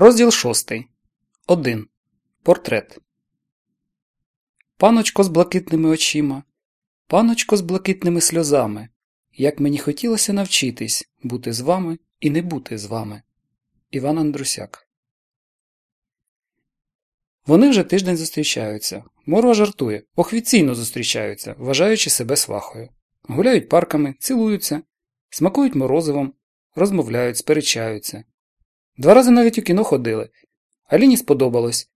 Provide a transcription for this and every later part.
Розділ шостий. 1. Портрет. Паночко з блакитними очима. Паночко з блакитними сльозами. Як мені хотілося навчитись бути з вами і не бути з вами. Іван Андрусяк. Вони вже тиждень зустрічаються. Морва жартує, офіційно зустрічаються, вважаючи себе свахою. Гуляють парками, цілуються, смакують морозивом, розмовляють, сперечаються. Два рази навіть у кіно ходили. Аліні сподобалось.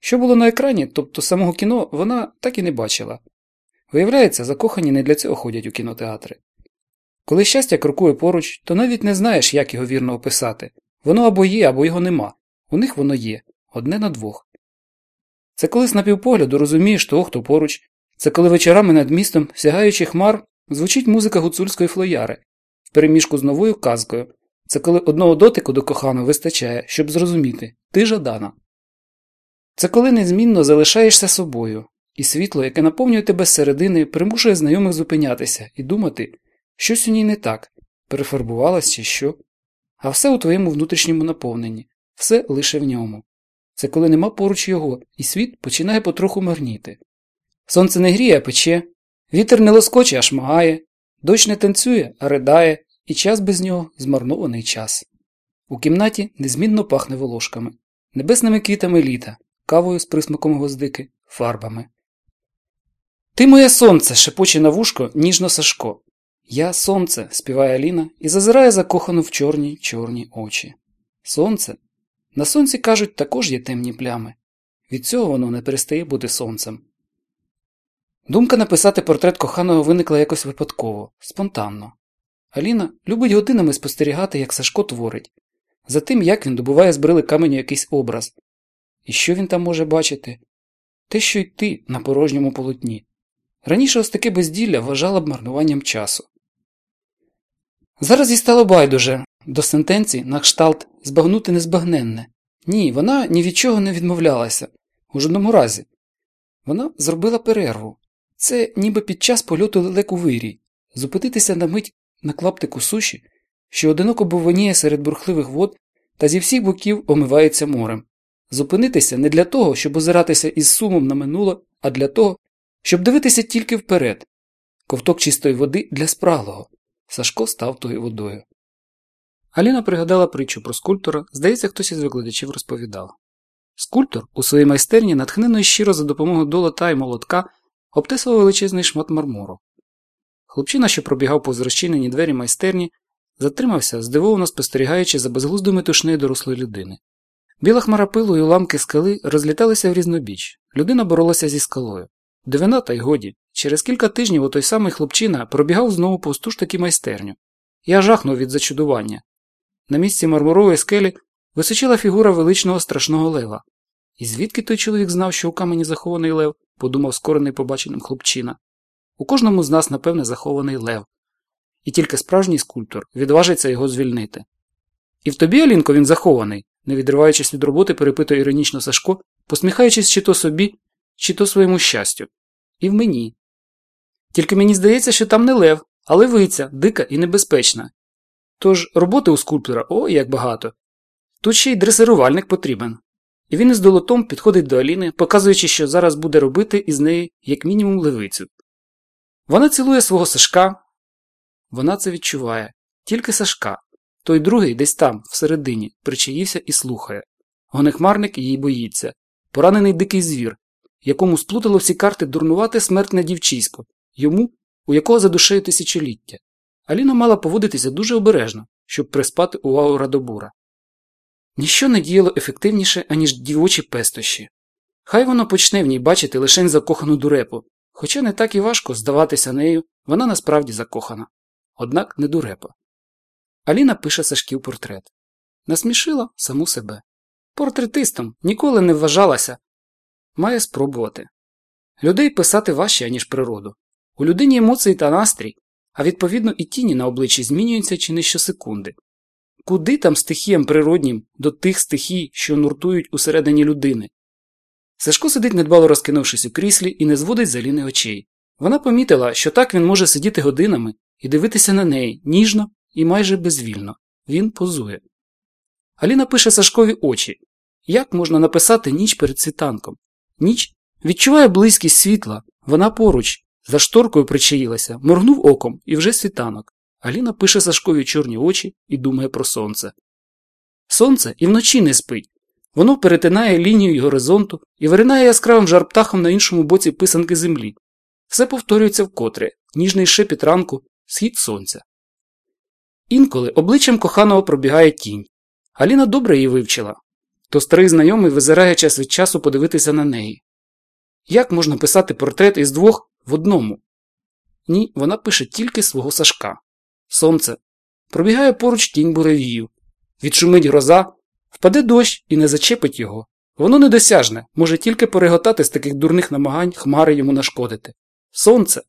Що було на екрані, тобто самого кіно, вона так і не бачила. Виявляється, закохані не для цього ходять у кінотеатри. Коли щастя крокує поруч, то навіть не знаєш, як його вірно описати. Воно або є, або його нема. У них воно є, одне на двох. Це коли з напівпогляду розумієш того, хто поруч. Це коли вечорами над містом, сягаючи хмар, звучить музика гуцульської флояри, в переміжку з новою казкою. Це коли одного дотику до коханого вистачає, щоб зрозуміти ти жадана. Це коли незмінно залишаєшся собою, і світло, яке наповнює тебе зсередини, примушує знайомих зупинятися і думати, щось у ній не так, перефарбувалась чи що. А все у твоєму внутрішньому наповненні, все лише в ньому. Це коли нема поруч його, і світ починає потроху марніти. Сонце не гріє, а пече, вітер не лоскоче, а шмагає, дощ не танцює, а ридає, і час без нього змарнований час. У кімнаті незмінно пахне волошками, небесними квітами літа, кавою з присмаком гвоздики, фарбами. Ти моє сонце, шепоче на вушко, ніжно Сашко. Я сонце, співає Аліна і зазирає закохану в чорні чорні очі. Сонце. На сонці, кажуть, також є темні плями. Від цього воно не перестає бути сонцем. Думка написати портрет коханого виникла якось випадково, спонтанно. Аліна любить годинами спостерігати, як Сашко творить, за тим, як він добуває з брили каменю якийсь образ. І що він там може бачити? Те, що й ти на порожньому полотні. Раніше ось таке безділля вважала б марнуванням часу. Зараз їй стало байдуже до сентенцій на кшталт збагнути незбагненне. Ні, вона ні від чого не відмовлялася, у жодному разі. Вона зробила перерву. Це ніби під час польоту лелек у вирій, зупинитися на мить на клаптику суші, що одиноко бовоніє серед бурхливих вод та зі всіх боків омивається морем, зупинитися не для того, щоб озиратися із сумом на минуле, а для того, щоб дивитися тільки вперед. Ковток чистої води для спраглого. Сашко став тою водою. Аліна пригадала притчу про скульптора, здається, хтось із викладачів розповідав. Скульптор у своїй майстерні натхненно і щиро за допомогою долота і молотка обтисував величезний шмат мармуру. Хлопчина, що пробігав повз розчинені двері майстерні, затримався, здивовано спостерігаючи за безглуздою метушнею дорослої людини. Біла хмара пилу і уламки скали розліталися в різнобіч. Людина боролася зі скалою. Дивина, та й годі. Через кілька тижнів отой самий хлопчина пробігав знову повз ту ж таки майстерню. Я жахнув від зачудування. На місці мармурової скелі височила фігура величного страшного лева. І звідки той чоловік знав, що у камені захований лев, подумав скорений побаченим хлопчина. У кожному з нас, напевне, захований лев, і тільки справжній скульптор відважиться його звільнити. І в тобі, Алінко, він захований, не відриваючись від роботи, перепитує іронічно Сашко, посміхаючись чи то собі, чи то своєму щастю. І в мені. Тільки мені здається, що там не лев, а левиця, дика і небезпечна. Тож роботи у скульптора ой як багато. Тут ще й дресирувальник потрібен. І він із долотом підходить до Аліни, показуючи, що зараз буде робити із неї як мінімум левицю. Вона цілує свого Сашка. Вона це відчуває, тільки Сашка. Той другий десь там, всередині, причаївся і слухає. Гонехмарник її боїться, поранений дикий звір, якому сплутало всі карти дурнувати смертне дівчисько, йому, у якого за душею тисячоліття. Аліна мала поводитися дуже обережно, щоб приспати увагу Радобура. Ніщо не діяло ефективніше, аніж дівочі пестощі. Хай воно почне в ній бачити лишень закохану дурепу, хоча не так і важко здаватися нею, вона насправді закохана. Однак не дурепа. Аліна пише Сашків портрет. Насмішила саму себе. Портретистом ніколи не вважалася. Має спробувати. Людей писати важче, ніж природу. У людині емоції та настрій, а відповідно і тіні на обличчі змінюються чи не щосекунди. Куди там стихіям природнім до тих стихій, що нуртують усередині людини? Сашко сидить недбало розкинувшись у кріслі і не зводить з Аліни очей. Вона помітила, що так він може сидіти годинами і дивитися на неї ніжно і майже безвільно. Він позує. Аліна пише Сашкові очі. Як можна написати ніч перед світанком? Ніч відчуває близькість світла, вона поруч, за шторкою причаїлася, моргнув оком і вже світанок. Аліна пише Сашкові чорні очі і думає про сонце. Сонце і вночі не спить. Воно перетинає лінію горизонту і виринає яскравим жарптахом на іншому боці писанки землі. Все повторюється вкотре ніжний шепіт ранку, схід сонця. Інколи обличчям коханого пробігає тінь. Аліна добре її вивчила, то старий знайомий визирає час від часу подивитися на неї. Як можна писати портрет із двох в одному? Ні, вона пише тільки свого Сашка. Сонце. Пробігає поруч тінь буревію. Відшумить гроза, впаде дощ і не зачепить його. Воно недосяжне, може тільки переготати з таких дурних намагань хмари йому нашкодити. Сонце